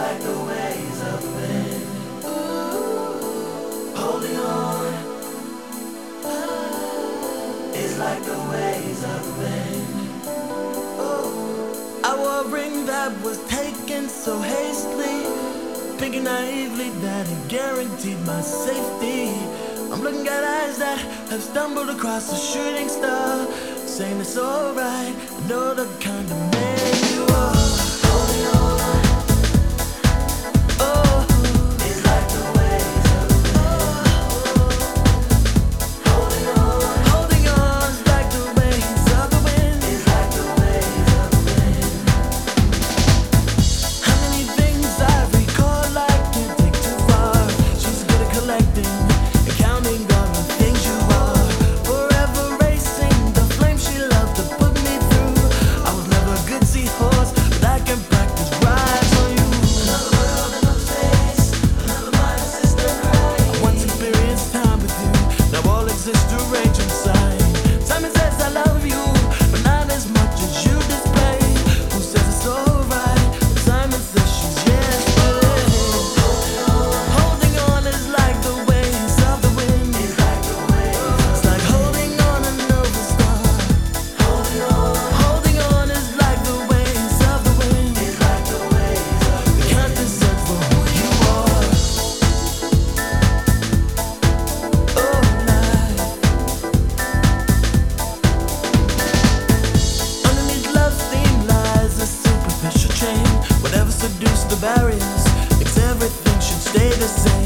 like the ways of men. holding on is like the ways of men. Our ring that was taken so hastily, thinking naively that it guaranteed my safety. I'm looking at eyes that have stumbled across a shooting star, saying it's alright. I know the kind of man. is doing carries, it's everything should stay the same.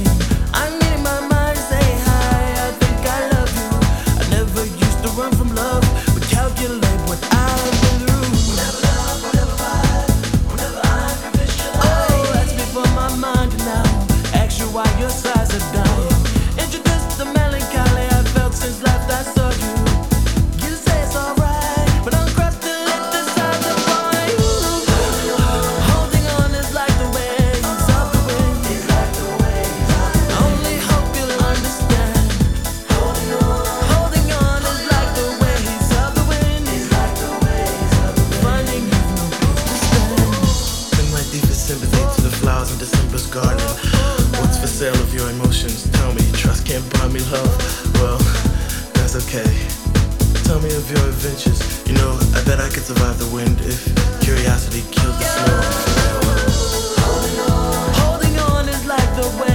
tough, well, that's okay. Tell me of your adventures. You know, I bet I could survive the wind if curiosity killed the snow. Holding on is like the wind.